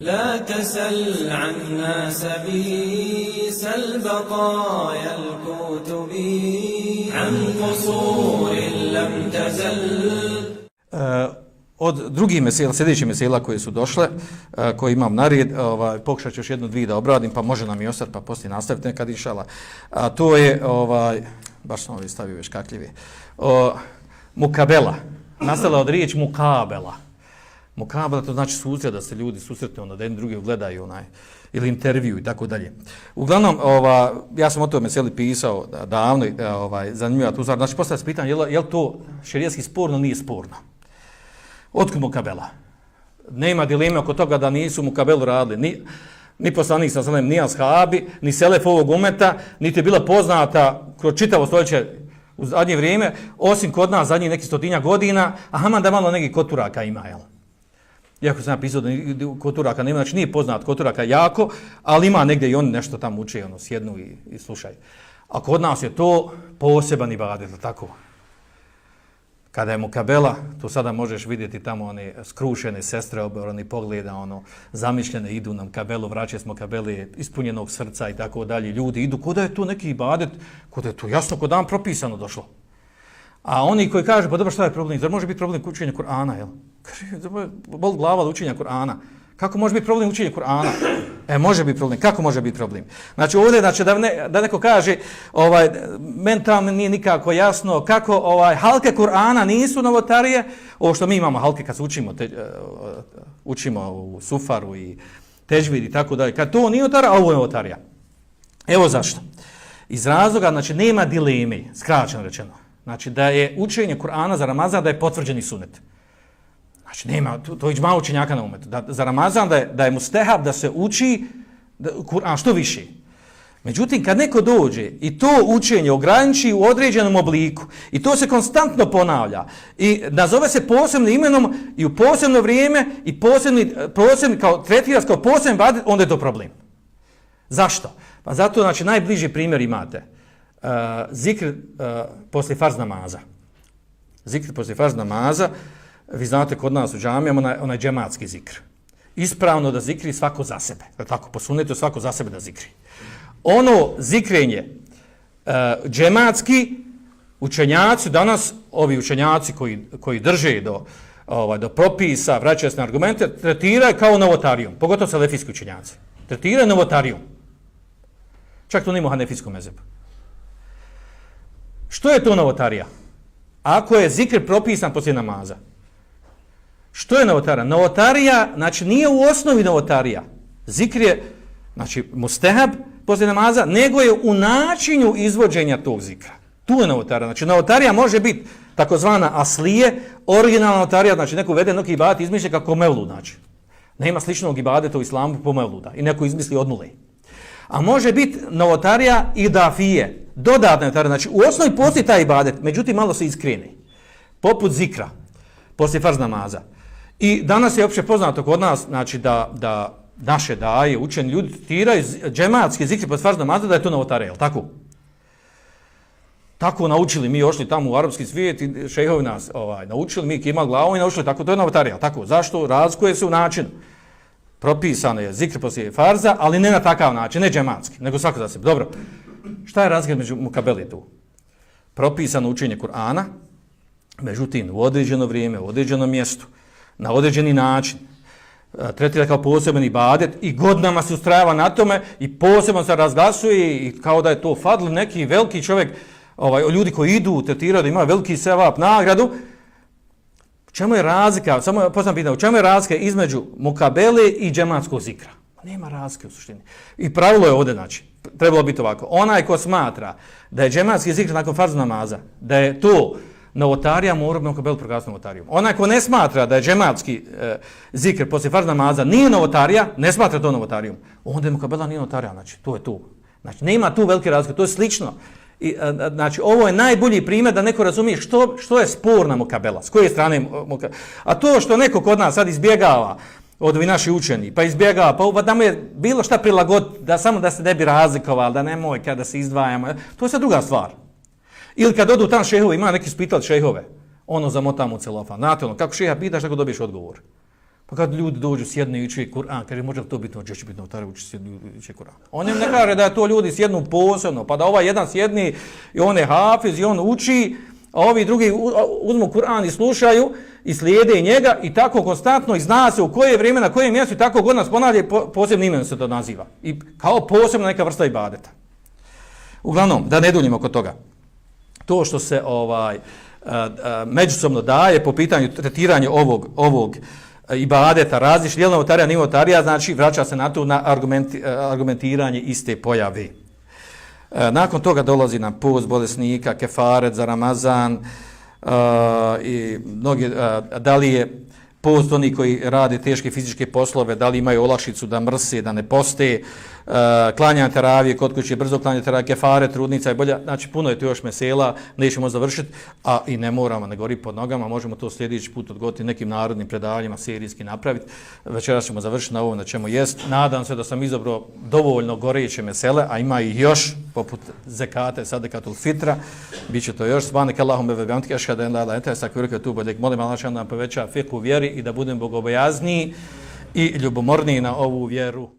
لا تسل عنا سبيس البقايا الكتب عن قصور لم تزل od drugih mesela, sljedećih mesela koje su došle, uh, koje imam narijed, ovaj, pokušat ću još jednu dvije da obradim, pa može nam i ostati, pa poslije nastaviti nekad inšala. A to je, ovaj, baš sam ovaj stavio već kakljivi, uh, mukabela. Nastala od riječ mukabela. Mukabala to znači susret, da se ljudi susretne, onda da jedni drugi gledaju onaj, ili intervju i tako dalje. Uglavnom, ova, ja sam o tome seli pisao davno, e, ovaj, zanimljiva tu stvar. Znači, postavlja se pitanje, je li, je li to šerijetski sporno, nije sporno? Otkud Mukabela? Nema dileme oko toga da nisu Mukabelu radili. Ni, ni poslanik sa sanem, ni ashabi, ni selef ovog umeta, niti je bila poznata kroz čitavo stoljeće u zadnje vrijeme, osim kod nas zadnjih nekih stotinja godina, a haman da malo nekih koturaka ima, jel? Iako sam napisao da koturaka nema, znači nije poznat koturaka jako, ali ima negdje i oni nešto tamo uče, ono, sjednu i, i slušaju. A kod nas je to poseban ibadet, tako? kada je mu kabela, tu sada možeš vidjeti tamo one skrušene sestre, oborani pogleda, ono, zamišljene idu nam kabelu, vraćaju smo kabele ispunjenog srca i tako dalje. Ljudi idu, kod je tu neki ibadet, kod je tu jasno, kod dan propisano došlo. A oni koji kaže, pa dobro, šta je problem? Zar može biti problem kućenja Kur'ana, jel? Bol glava učenja Kur'ana. Kako može biti problem učenja Kur'ana? E, može biti problem. Kako može biti problem? Znači, ovdje, znači, da, ne, da neko kaže, ovaj, mentalno nije nikako jasno, kako ovaj, halke Kur'ana nisu novotarije, ovo što mi imamo halke kad se učimo, te, uh, učimo u Sufaru i Težvid i tako dalje, kad to nije novotarija, a ovo je novotarija. Evo zašto. Iz razloga, znači, nema dileme, skraćeno rečeno. Znači, da je učenje Kur'ana za Ramazan, da je potvrđeni sunet. Znači, nema, to, to je malo učenjaka na umetu. Da, za Ramazan da je, da je mustehab da se uči Kur'an što više. Međutim, kad neko dođe i to učenje ograniči u određenom obliku i to se konstantno ponavlja i nazove se posebnim imenom i u posebno vrijeme i posebni, posebni kao tretirac kao posebni badet, onda je to problem. Zašto? Pa zato, znači, najbliži primjer imate. Uh, zikr uh, poslije farz namaza. Zikr poslije farz namaza, uh, vi znate kod nas u džamijama onaj, onaj džematski zikr. Ispravno da zikri svako za sebe. Da tako, posunete svako za sebe da zikri. Ono zikrenje uh, džematski učenjaci, danas ovi učenjaci koji, koji drže do, ovaj, do propisa, vraćaju se na argumente, tretiraju kao novotarijom, pogotovo sa lefijski učenjaci. Tretiraju novotarijom. Čak to nima u hanefijskom mezebu. Što je to novotarija? Ako je zikr propisan poslije namaza, Što je novotarija? Novotarija, znači nije u osnovi novotarija. Zikr je, znači, mustehab poslije namaza, nego je u načinju izvođenja tog zikra. Tu je novotarija. Znači, novotarija može biti takozvana aslije, originalna novotarija, znači neko uvede neki ibadet izmišlja kako mevlu, znači. Nema sličnog ibadeta u islamu po mevluda i neko izmisli od nule. A može biti novotarija i dafije, dodatna novotarija, znači u osnovi postoji taj ibadet, međutim malo se iskreni. Poput zikra, poslije farz namaza. I danas je opće poznato kod nas, znači da, da naše daje, učeni ljudi citiraju džematski zikri pod farz namaza da je to novotare, je tako? Tako naučili, mi ošli tamo u arapski svijet i šehovi nas ovaj, naučili, mi kima glavu i naučili, tako to je novotare, tako? Zašto? Razkuje se u način. Propisano je zikri poslije farza, ali ne na takav način, ne džematski, nego svako za sebe. Dobro, šta je razgled među mukabeli tu? Propisano učenje Kur'ana, međutim, u određeno vrijeme, u određenom mjestu, na određeni način e, tretira kao poseban ibadet i godinama se ustrajava na tome i posebno se razglasuje i kao da je to fadl neki veliki čovjek, ovaj, ljudi koji idu tretiraju da ima veliki sevap nagradu, čemu je razlika, samo postavljam pitanje, u čemu je razlika između mukabele i džematskog zikra? Nema razlike u suštini. I pravilo je ovdje, znači, trebalo biti ovako. Onaj ko smatra da je džematski zikr nakon farz namaza, da je to novotarija mora bi kabel proglasiti novotarijom. Onaj ko ne smatra da je džematski e, zikr poslije farz namaza nije novotarija, ne smatra to novotarijom, onda je kabela nije novotarija, znači to je tu. Znači nema tu velike razlike, to je slično. I, a, a, znači ovo je najbolji primjer da neko razumije što, što je sporna mukabela, s koje strane mukabela. A to što neko kod nas sad izbjegava od ovi naši učeni, pa izbjegava, pa, pa da mu je bilo šta prilagod, da samo da se ne bi razlikovali, da nemoj kada se izdvajamo, to je sad druga stvar. Ili kad odu tam šehove, ima neki spital šehove, ono zamotamo u celofan. Znate ono, kako šeha pitaš, tako dobiješ odgovor. Pa kad ljudi dođu sjednu i uči Kur'an, kaže može li to biti noć, će biti notar uči sjednu i uči Kur'an. On im ne kaže da je to ljudi sjednu posebno, pa da ovaj jedan sjedni i on je hafiz i on uči, a ovi drugi uzmu Kur'an i slušaju i slijede njega i tako konstantno i zna se u koje vrijeme, na kojem mjestu i tako god nas ponavlja posebnim imenom se to naziva. I kao posebna neka vrsta ibadeta. Uglavnom, da ne duljimo kod toga. To što se ovaj a, a, međusobno daje po pitanju tretiranja ovog, ovog e, ibadeta različitih, jel novotarija, nije novotarija, znači vraća se na to na argumenti, argumentiranje iste pojave. E, nakon toga dolazi nam post bolesnika, kefaret za Ramazan i mnogi, uh, da li je post oni koji rade teške fizičke poslove, da li imaju olakšicu da mrse, da ne poste, Eh, uh, klanjanje teravije, kod kuće brzo klanjanje teravije, kefare, trudnica i bolja, znači puno je to još mesela, nećemo završiti, a i ne moramo, ne gori pod nogama, možemo to sljedeći put odgovoriti nekim narodnim predavanjima serijski napraviti. Večeras ćemo završiti na ovom na čemu jest. Nadam se da sam izabrao dovoljno goreće mesele, a ima i još, poput zekate, sadekatul fitra, bit će to još. Svane Allahum bebe bihamtike, ašhada en la la ente, sakvirke tu boljek. Molim Allah nam poveća fiku vjeri i da budem bogobojazniji i ljubomorniji na ovu vjeru.